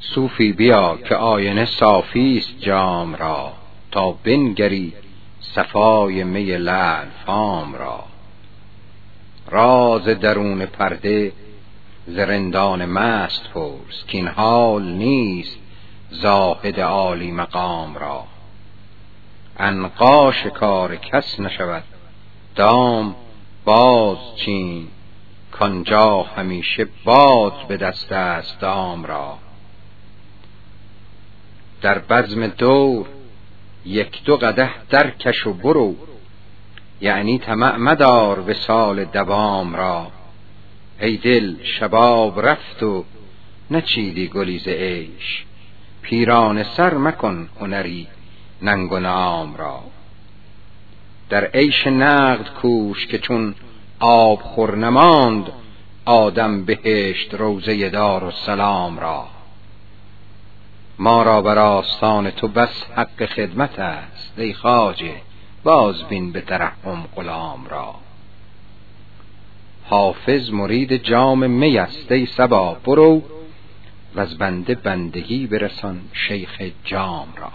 صوفی بیا که آینه صافی است جام را تا بنگری صفای می لعل فام را. راز درون پرده زرندان مست پرس کین حال نیست زاهد عالی مقام را. عنقا شکار کس نشود دام باز چین کانجا همیشه باد به دست است دام را. در بزم دور یک دو قده درکش و برو. یعنی طمع مدار وصال دوام را. ای دل شباب رفت و نچیدی گلی ز عیش. پیرانه سر مکن هنری ننگ و نام را. در عیش نقد کوش که چون آب خور نماند آدم بهشت روزه دار و سلام را. ما را بر آستان تو بس حق خدمت است ای خواجه باز بین به ترحم غلام را. حافظ مرید جام می است ای صبا برو و از بنده بندگی برسان شیخ جام را.